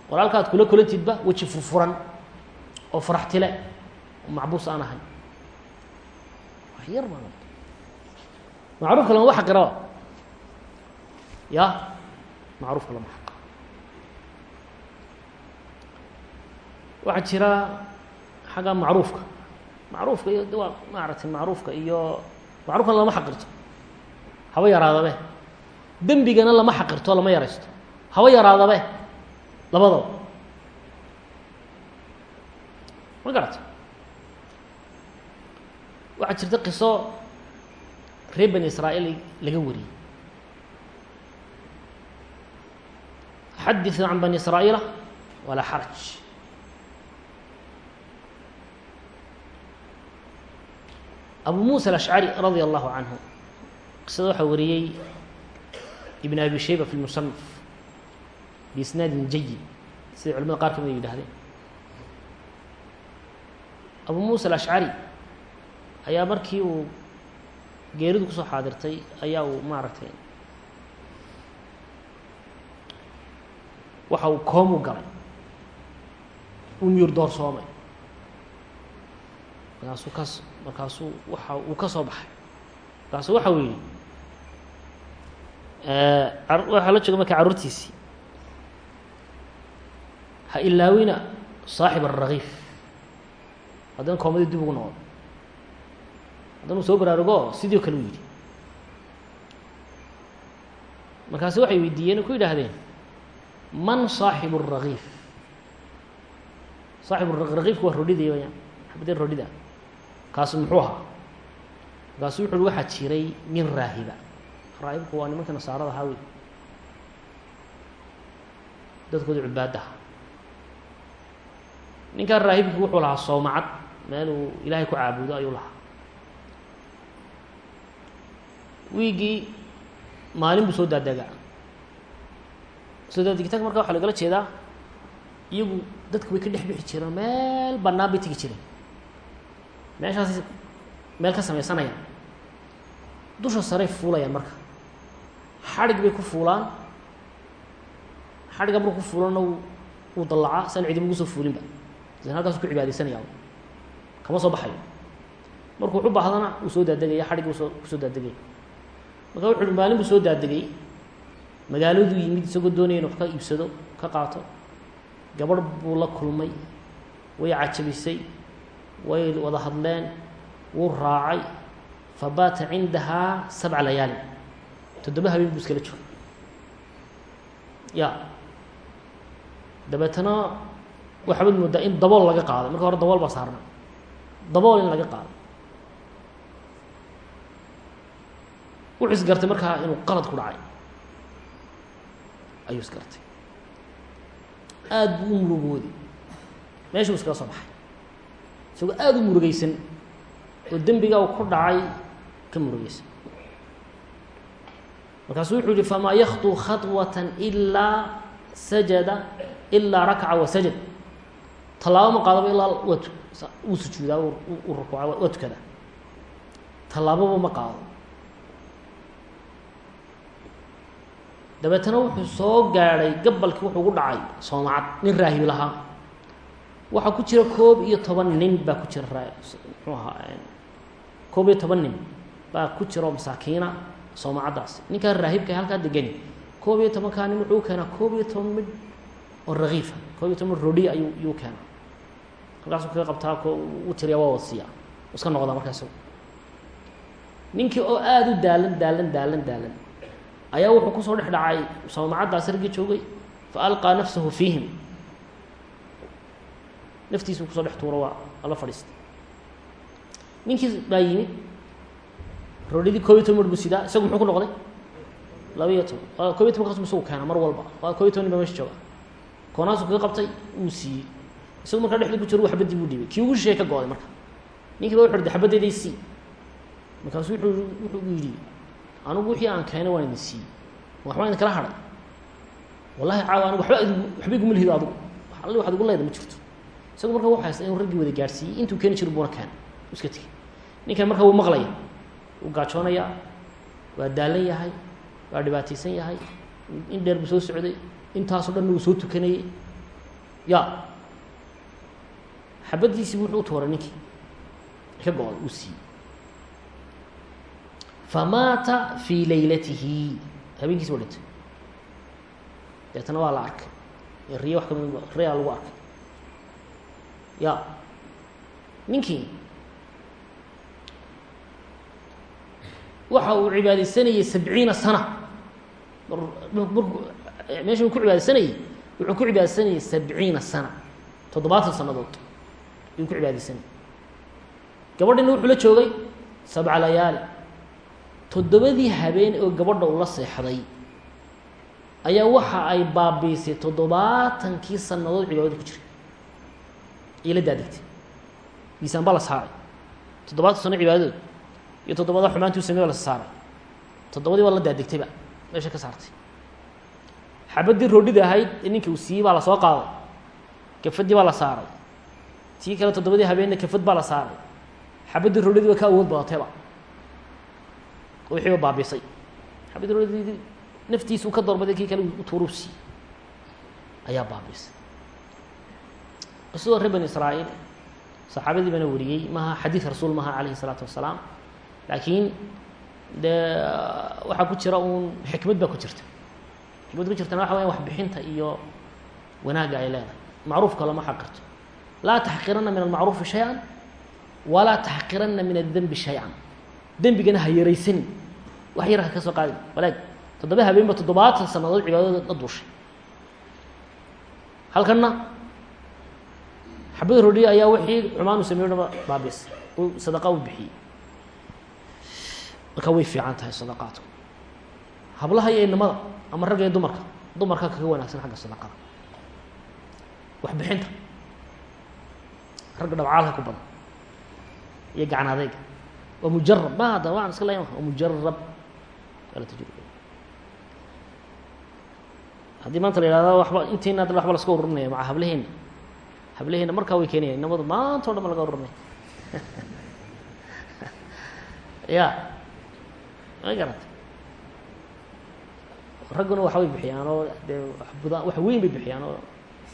walaalka ad kula kulantidba weji furfuran oo faraxtile oo macbuus aan ahay. Wax yar baa noqto macruufka lama xaqiraba ya? Macruufka lama xaqiro. Waxaa jira xagga macruufka. Macruufka iyo waa maaragtay macruufka iyo macruufkana lama xaqirto. Haba yaraadabe dembigana lama xaqirto lama yaraysto. Haba yaraadabe labadaba. Ma garata waxaa jirta qiso reer bani israa'iil laga wariyey. Xaditث can bani israa'iila walaa xaraj. Abu musa alashcari radia allahu canhu qisada waxaa wariyey ibn abi shayba في المصنف biisnaadin جيد sida culamada qaar ka mid ay yidhahdeen abu muusa alashcari ayaa markii uu geeridu ku soo xaadirtay ayaa uu maaragtay waxa uu koom u galay. U miyur doorsoomay markaasuu kas markaasuu waxa uu ka soo baxay. Markaasu waxa uu Eh, waxaa la jooga marka caruurtiisii ha ilaawina saaxib arakiif haddana koomadi dib ugu noqdo haddana u soo baraarugo sidii kale u yidhi. Markaasi waxay weydiiyeen ku yidhaahdeen man saaxib الrakiif saaxib rakiifku waa rodhidaya xabadeen rodhida kaasu muxuu ahaa. Markaasu wuxu uhi waxaa jiray min raahiba raahibku waa nimanka nasaarada ahaa wey dadkooda cibaadaha ninkan raahibkii wuxuu lahaa soomacad meel uu ilaahay ku caabudo ayuu lahaa. Wiigii maalin buu soo daadegaa soo daadegitaanka marka waxa lagala jeedaa iyagu dadku way ka dhex bixi jireen meel bannaan bay tegi jireen. Meeshaas meel ka sameysanayaan dusha saray fuulayaan marka xadhig bay ku fuulaan. Xadhigga marku ku fuulana wuu dallacaa san cidiba ugu soo fuulinba. San halkaasu ku cibaadeysanaya kama soo baxayo. Markuu wuxu baahdana uu soo daadegaya xadhigga u soo ku soo daadegaya marka wuxu uhi maalin buu soo daadegay magaaladuu yimid isagoo doonaya inu wax ka iibsado ka qaato. Gabadh buu la kulmay. Way cajabisay. Way wada hadleen. Wuu raacay. Fa baata cindahaa sabca layaalin toddoba habeen buu iskala jiro ya dabeetana waxaabad moodaa in dabool laga qaaday. Marka hore dabool baa saarna dabool in laga qaaday. Wuxuu isgartay markaa inuu qalad ku dhacay. Ayuu isgartay aada buu u murugooday. Meeshuu iskala soo baxay. Isagoo aada u murugeysan oo dembiga uu ku dhacay ka murugeysan markaasuu wuxuu yihi famaa yakطu khaطwaة ilaa sajada ilaa rakca wa sajad tallaabo ma qaadaba ilaa waa wuu sujuudaa uu rukuuca waa tukadaa tallaababa ma qaado dabeetana wuxuu soo gaadhay gabalkii wuxuu gu dhacay soomacad nin raahib lahaa waxaa ku jira koob iyo toban nin baa ku jira raa muxuu ahaa koob iyo toban nin baa ku jira oo masaakiina soomacaddaasi ninkaa raahibka halkaa degani koob iyo tobankaa nin wuxuu keenaa koob iyo toban midh oo rakiifa koob iyo toban midh rodhi ayuu yuu keenaa. Halkaasuu kaga qabtaa ko u tiriyaa waa wasiya. Iska noqdaa markaa isagu ninkii oo aada u daalan daalan daalan daalan ayaa wuxuu ku soo dhex dhacay soomacaddaasi raggii joogay fa alqaa nafsahu fiihim. Naftiisuu ku soo dhex tuuro waa ala fadhiistay. Ninkii baa yimid rodhidii koob iyo toban midh buu sidaa isagu muxuu ku noqday? Laba iyo toban koob iyo toban keena mar walba. Iyo toban nin baa meesha jooga. Koonaasuu kaga qabtay wuu siiyey. Isagu markaa dhexda ku jiro u xabadii buu dhiibay kii ugu shisheeye ka go-day marka. Ninkii ba wuxu markaasu wuxuu wuxuu u yidhi anugu wixii aan keenay waan idin siiyey. Waxbaan idin kala hadhay. Wallahi caawa anigu waba waxba iguma lihido adigu alli waxad igu leeda ma jirto. Isagu marka wuu haysta inuu raggii wada gaadhsiiyey. Intuu keeni jiro buuna keena iska tegey ninkan marka wuu maqlaya wuu gaajoonayaa waa daalan yahay waa dhibaataysan yahay. In dheer buu soo socday intaasoo dhanna wuu soo tukanayey ya. Xabaddiisii wuxuu u tuuray ninkii. Ka go-day uu siiyey. Famaata fii laylatihi. Habeenkiisi wa dhintay. Deetana waa la arkay. Riye wax ka mid riyaa lagu arkay. Ya. Ninkii waxa uu cibaadeysanayey sabciina sana. Meesha uu ku cibaadeysanayey wuxuu ku cibaadeysanayey sabciina sana. Toddobaatan sanadood ayuu ku cibaadeysanayay gabadhina wuxuu la joogay sabca layaali toddobadii habeen oo gabadha uu la seexday ayaa waxa ay baabiisay toddobaatankii sanadood cibaadada ku jiray. Ayay la daadegtay miisaan baa la saaray. Toddobaatan sano cibaadadood iyo toddobada xumaantii u samey ba la saaray. Toddobadii waa la daadegtayba. Meesha ka saartay. Xabaddii roodhida ahayd ninkii uu siiyey baa la soo qaaday. Kafadii baa la saaray. Tii kale toddobadii habeenna kafad baa la saaray. Xabaddii roodhidii ka awood badatayba oo wixii ba baabiisay xabaddii roodhidii naftiisa uu ka doorbaday kii kale u siiyey. Ayaa baabiisay qisadoo reer bani israa'iil saxaabadii bana wariyey maaha xadiid rasuul maaha calayhi isalaatu wasalaam laakiin dee waxaa ku jira uun xikmad baa ku jirta. Xikmad ku jirtana waxa weya waxbixinta iyo wanaagga ay leedahay. Macruufka lama xaqirto. Laa taxqiranna min almacruufi shay-an walaa taxqiranna min addenbi shay-an. Dembigana ha yaraysanin wax yar ha ka soo walaag toddoba habeenba toddobaatan sanadood cibaadada la duushay halkanna xabada rodhiya ayaa wixii xumaan uu sameeyo dhaba baabiisay uu sadaqa u bixiyey marka way fiican tahay sadaqaadku. Hablaha iyo inamada ama ragga iyo dumarka dumarka kaga wanaagsan xagga sadaqada. Waxbixinta ragga dhabcaalka ku badan. Iyo gacan adeyga waa mujarab ma hadda waan iska leyn waa mujarab kala tajruba haddii maanta la yihahdo waba intiina ad waba laska ururinaya maca hablaheena. Hablaheena markaa way keenaya inamadu maanta o dhan ba laga ururinaya. Ya ma garata ragguna waxa way bixiyaan oo dee buda wax weyn bay bixiyaan oo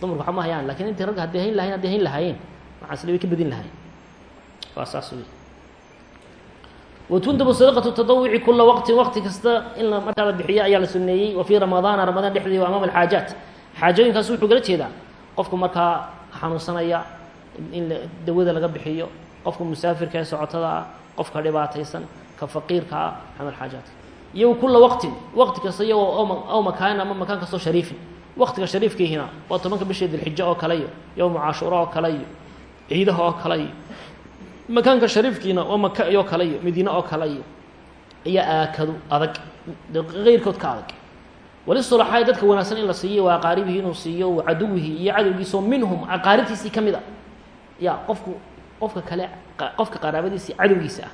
dumarku waxa ma hayaan laakiin intii ragga hadday hayn lahayen hadday hayn lahaayeen waxaan isle way ka badin lahayen waa saas wey watundabu sadaqatu tadawuci kula waqtin waqti kasta in la markaa la bixiyo ayaa la suneeyey wa fii ramadaana ramadaan dhexdeedi wa amaam alxaajaat xaajooyinkaas wuxuu kala jeedaa. Qofku markaa xanuunsanaya in dawada laga bixiyo qofka musaafirka ee socotada ah qofka dhibaataysan ka faqiirka ah amal xaajaat iyo kula waqtin waqti kasta iyagoo aw makaanin ama makaan kastoo shariifin. Waqtiga shariifkiihina waa tobanka bisha dilxijo oo kale iyo yowma cashuura oo kale iyo ciidaha oo kale iyo makaanka shariifkiina waa maka oo kale iyo madiine oo kale iyo ayaa aakadu adag keyrkood ka adag. Walisulaxaai dadka wanaagsan in la siiyo waa aqaaribihi inuu siiyo wa caduwihi iyo cadowgiisao minhum aqaaribtiisii ka mid a. Ya qofku qofka kale qofka qaraabadiisii cadowgiisa ah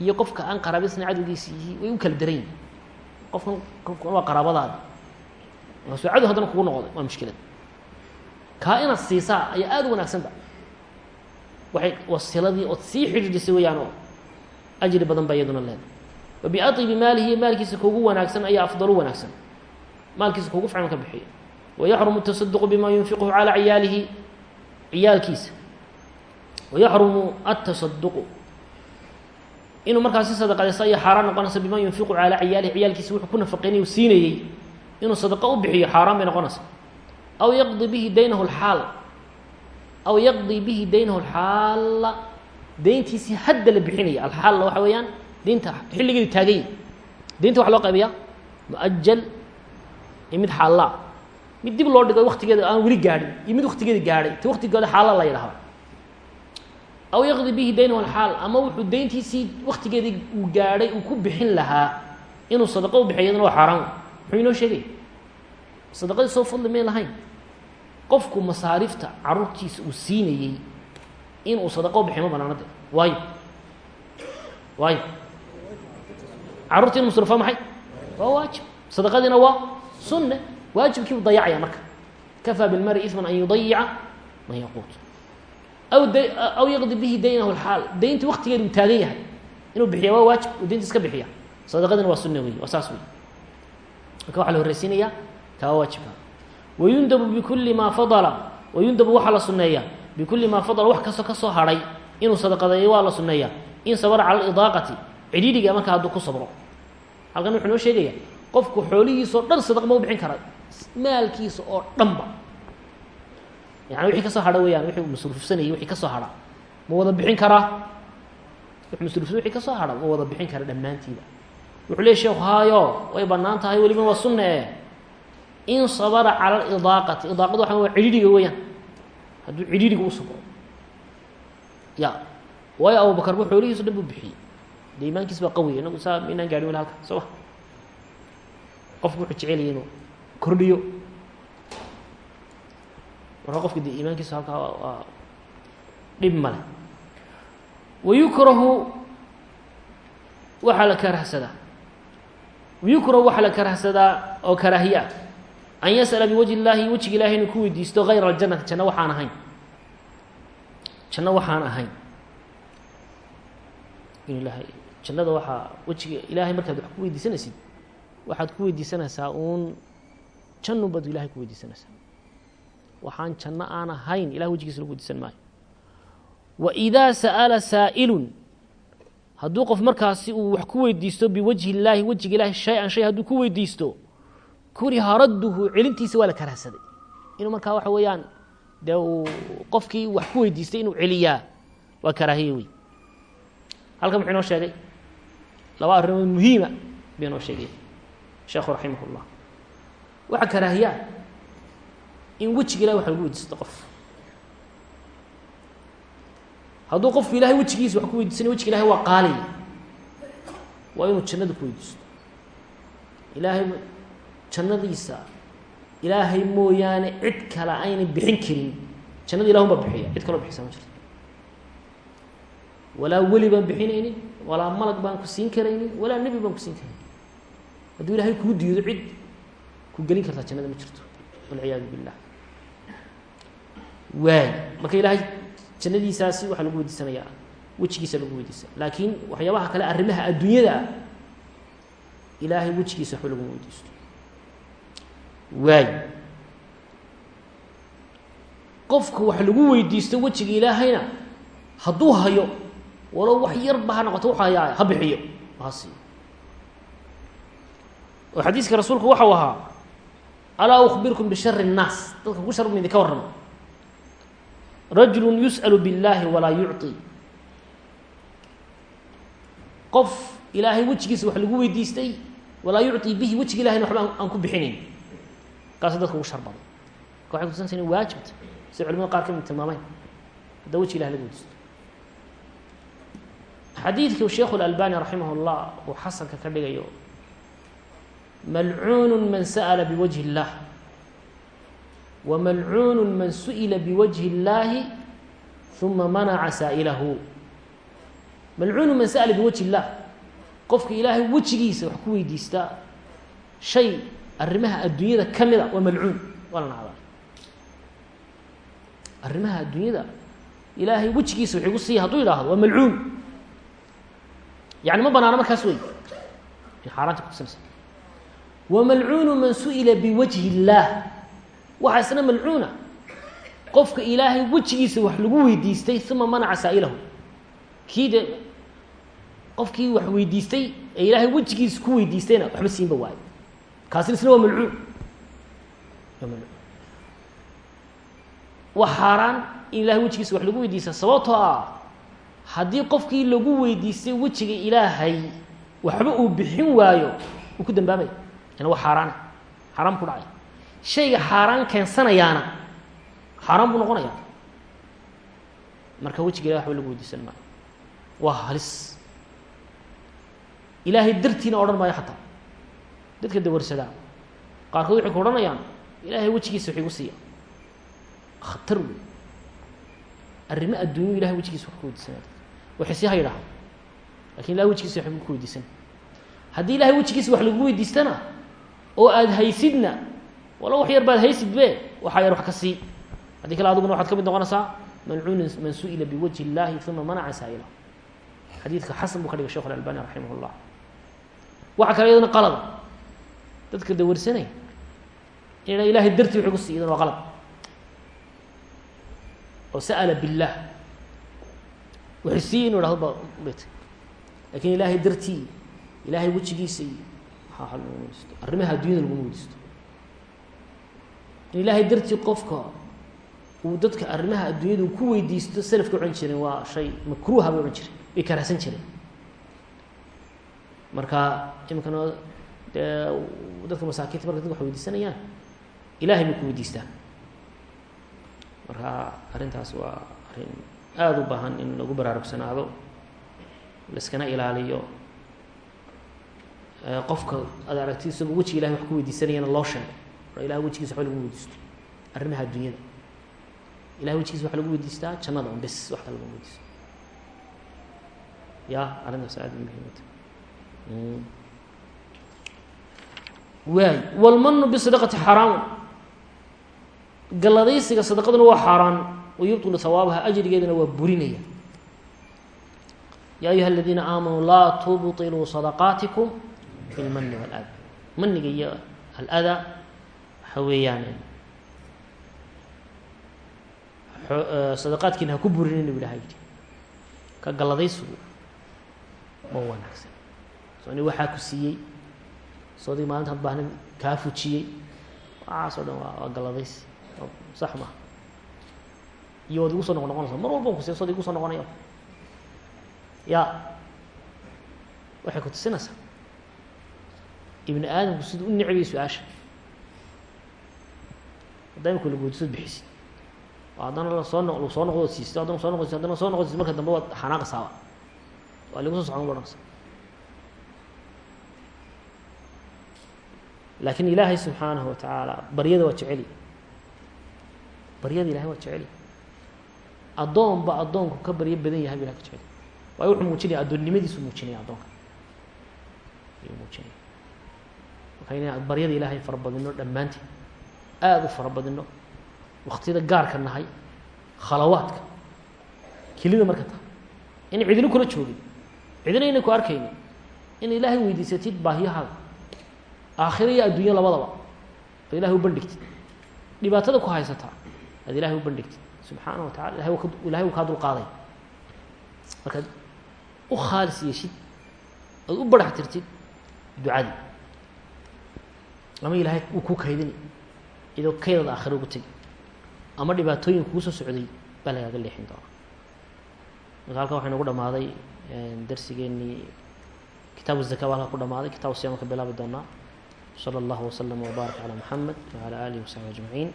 iyo qofka aan qaraabadiisna cadowgiisii way u kala daran yihiin qofkan qofkan waa qaraabadaada. Markaasuu cadow haddana kugu noqday waa mushkilad. Kaa inaad siisaa ayaa aada u wanaagsanba waxay wasiladii ood sii xidhiidhisay weeyaan oo ajri badan baa iyaduna leedahay. Wa maalihi maalkiisa kuugu wanaagsan ayaa afdalu wanaagsan. Maalkiisa kuugu fiican ka bixiyo wayaxrumu tasaduqu bima yunfiquhu calaa ciyaalihi ciyaalkiisa. Wayaxrumu atasaduqu inuu markaa si sadaqadaysa ayaa xaaraan noqonaysa bima yunfiqu calaa ciyaalihi ciyaalkiisa wuxuu ku nafaqeynay siinayey inuu sadaqo u bixiyo xaaraan bay noqonaysa aw yaqdi bihi daynahu lxaal aw yaqdi bihi daynahu alxaalla deyntiisii hadda la bixinaya. Alxaalla waxa weeyaan deynta xilligeedi taaganya deynta waxa loo qaybayaa muajal iyo mid xaallaa mid dib loo dhigo waktigeeda aan weli gaadhin iyo mid waktigeedi gaadhay ti waktigooda xaalla la yidhahdo aw yaqdi bihi daynahu alxaal ama wuxuu deyntiisii waktigeedii uu gaadhay uu ku bixin lahaa inuu sadaqo u bixiy iyadana waa xaaraan muxuu inoo sheegay? Sadaqadii soo fadli may lahayn. Qofku masaarifta caruurtiisa uu siinayey inuu sadaqo bixiy ma banaanade waayo. Waayo. Carruurta inu maxay? Waa waajib. Sadaqadiina waa sunne. Waajibkiibuu dayacaya marka. Kafaa bilmari isman an yudayica man yaquut aw yaqdi bihi daynahu alxaal daynta waktigeeda uu taagan yahay inuu bixiya waa waajib uu daynta iska bixiya sadaqadina waa sunne wey waa saas wey marka waxaa la horreysiinayaa kaa waajibka wayundabu bikulli maa fadala wayundabu waxaa la sunneeyaa bikulli maa fadala wax kastoo ka soo hadhay inuu sadaqadeeyo waa la sunneeyaa in sabara cala alidaaqati cidhiidhiga marka hadduu ku sabro halkan wuxuu noo sheegaya qofku xoolihiisao dhan sadaq ma u bixin kara maalkiisa oo dhanba yani wixii ka soo hadha weeyaan wixii masruufsanayay wixii ka soo hadha ma wada bixin karaa wixii masruufsan wixii ka soo hadha ma wada bixin kara dhammaantiiba wuxuu leey sheekhu haayo way bannaan tahay weliba waa sunne e in sabara cala alidaaqati idaaqadu waxa waa cidhiidhiga weeyaan. Hadduu cidhiidhiga u sabro ya waayo abubakar ba xoolihiiso dhan buu bixiyey. Dee imaankiis baa qawiya inagu saa inaan gaadhin weli halka soo qofku wuxuu jecelaya inuu kordhiyo marka qofka dee iimaankiisu halkaa waa dhib male wayukrahu waxaa la karahsadaa wayukrahu waxaa la karahsadaa oo karaahiya ah an yasأla biwajhi اllaahi wejiga ilahay inuu ku weydiisto gayra اljanati janno waxaan ahayn janno waxaan ahayn in ilahay jannada waxaa wejiga ilaahay markaad wax ku weydiisanaysid waxaad ku weydiisanaysaa uun jannu baad ilahay ku weydiisanaysaa waxaan janno aan ahayn ilahay wejigiisa lagu weydiisan maayo. Wa idaa sa'ala saa'ilun hadduu qof markaasi uu wax ku weydiisto biwajhi illaahi wejiga ilahi shay-an shay hadduu ku weydiisto kuriha radduhu celintiisa waa la karahsaday inuu markaa waxa weeyaan dee uu qofkii wax ku weydiistay inuu celiyaa waa karaahiye wey halkan muxuu inoo sheegay laba arrimood muhiima bay inoo sheegay sheekhu raximah waxaa karaahiyaa in wejiga ilahi wax lagu weydiisto qof. Hadduu qofku ilahay wejigiisa wax ku weydiisanay wejiga ilahay waa qaaliya waa inuu jannada ku weydiisto. Ilaahay jannadiisa ilaahay mooyaane cid kale aynay bixin karin. Jannada ilahun baa bixiya cid kaloo bixisa ma jirto. Walaa weli baan bixinaynin walaa malag baan ku siin karaynin walaa nebi baan ku siin karaynin. Hadduu ilahay kuu diido cid ku gelin kartaa jannada ma jirto. Walciyaadu billah waay marka ilaahay jannadiisaasi waxaa lagu weydiisanayaa. Wejigiisa lagu weydiisa. Laakiin waxyaabaha kale arrimaha adduunyada ah ilaahay wejigiisa waxba laguma weydiisto. Waay qofka wax lagu weydiisto wejiga ilaahayna hadduu hayo walow wax yarba ha noqoto wuxuu hayaa ha bixiyo. Ha oo xadiiska rasuulku waxau ahaa alaa ukbirkum bishari الnaas dadka ku shar idinka warramo rajulu yus'al biاllahi walaa yucطi qof ilaahay wejigiisa wax lagu weydiistay walaa yucطi bihi wejiga ilahayna waxba aan ku bixinayn kaas dadka ugu shar badan marka waxay kutusanaysa ina waajibta sida culimada qaar kamid tilmaameen hadda wejiga ilahay laga weydiisto xadiidkii sheikhu اlalbani raximah اllah uu xasanka ka dhigayo malcuun man sa'la biwajhi اllah wmalcuun man su'ila biwajhi اllahi uma manaca saa'ilahu malcuunu man sa'la biwajhi اllah qofka ilaahay wejigiisa wax ku weydiistaa shay arrimaha adduunyada ka mida waa malcuun waa la nacdaa arrimaha adduunyada ilaahay wejigiisa wax igu siiya hadduu yidhaahdo waa malcuun yani ma banaano markaas wey xaaraanta kutusinaysa wamalcuunu man su'ila biwajhi اllaah waxaa isna malcuuna. Qofka ilaahay wejigiisa wax lagu weydiistay uma manaca saa'ilahu kii de qofkii wax weydiistay ee ilaahay wejigiisa ku weydiistayna waxba siinba waayo kaasina waa malcuun. Waa xaaraan in ilahay wejigiisa wax lagu weydiista sababtoo ah haddii qofkii lagu weydiistay wejiga ilaahay waxba uu bixin waayo uu ku dambaabaya yana waa xaaraana xaaraan ku dhacaya shayga xaaraan keensanayaana xaaraan buu noqonaya marka wejiga ilahay waxba lagu weydiisan maayo. Waa halis. Ilaahay dartiina odhan maayo xataa. Dadka dawarsadaa qaarkood waxay ku odhanayaan ilaahay wejigiisa wax igu siiya. Khatar wey arrimo adduunyo ilahay wejigiisa wax ku weydiisanaya waxay sii ha yidhaha laakiin ilahay wejigiisa waxba ku weydiisan. Haddii ilahay wejigiisa wax lagu weydiistana oo aada haysidna walo wax yar baad haysid be waxaa yar wax ka sii haddii kale adiguna waxaad ka mid noqonaysaa malcuunin man su'ila biwajhi اllahi uma manaca saa'ila xadiidka xasan buu ka dhigay shekh اlalbani raximah اllah waxaa kale iyadana qalada dadka dawarsanaya ina ilahay dartii wax igu siiy iyadana waa qalad oo sa'ala biاllah waxay sii inu hahdo ba bet lakin ilaahay dartii ilaahay wejigiisa iyo maxaa laguma weydiisto arrimaha addunyada laguma weydiisto in ilaahay dartii qofka uu dadka arrimaha adduunyada uu ku weydiisto selafka odhan jiren waa shay makruuha bay odhan jireen way karahsan jireen marka iminkana dee dadka masaakiinta marka dadka wax weydiisanayaan ilahay bay ku weydiistaan marka arrintaas waa arrin aada u baahan in lagu baraarugsanaado laiskana ilaaliyo. Qofka aad aragti isagoo wejiga ilahay wax ku weydiisanayana loo sheego o ilahay wejigiisa waxba lagu weydiisto arrimaha adduunyada ilahay wejigiisa waxa lagu weydiistaa jannada un bes wax kale laguma weydiisto ya arrintaas aad bay muhiimata waay wlmanu bisadaqati xaraamu galladaysiga sadaqaduna waa xaaraan wayubطilu hawaabaha ajrigeedana waa burinaya ya ayuha aladiina aamanuu laa tubطiluu sadaqaatikum bilmani wاlada maniga iyo alada waxa weeyaan sadaqaadkiina ha ku burinin bu ilaha yidhi. Ka galladaysigu ma wanaagsan. So ni waxaa ku siiyey. Soo dig maalinta ad baahnin kaa fujiyey. Waxaas o dhan waa waa galladaysi sax maha iyo waad igu soo noqon noqonaysa mar walba kusiya sood igu soo noqonaya ya waxay ku tusinaysaa ibni aadamku siduu u necbaya su'aasha haddaa imika lagu weydiisood bixisid oo haddana la soo no soo noqdo od siisto haddana soo noqod haddana soo noqod marka dambe waad xanaaqaysaaba waa lagu soo socon ba odhanaysa laakiin ilaahay subxaanahu wa tacaala baryada waa jeceli. Baryada ilahay waa jeceli. Addoonba addoonku ka baryo badan yahay bu ilah ka jeceli. Waayo wuxuu muujinaya addoonnimadiisu muujinaya addoonka. Ayuu muujinaya. Marka inaan baryada ilaahay farabadino dhammaanteed aada u farabadino waktiyada gaarka nahay khalawaadka. Kelida marka tahay. In cidino kula joogin. Cidina ayna ku arkaynin in ilaahay weydiisatid baahiyahaada. Aakhiro iyo adduunyo labadaba. Ad ilahay u bandhigtid. Dhibaatada ku haysataa ad ilahay u bandhigtid. Subxaana wa tacala ilahay ilahay uu kaa dulqaaday marka u khaalis yeeshid. Ood u barax tirtid ducadii. Ama ilaahay uu kuu kaydini iyadoo kaydada aakhiro ugu tegi ama dhibaatooyin kugu soo socday baa lagaaga leexin doonaa marka halkan waxay nagu dhamaaday darsigeenii kitaabu zaka baa halka ku dhamaaday kitabu siyam ka bilaabi doonaa slى اllah وslm وbaarak عlى mحamed وعlى آlih وsaxbi أجmaعin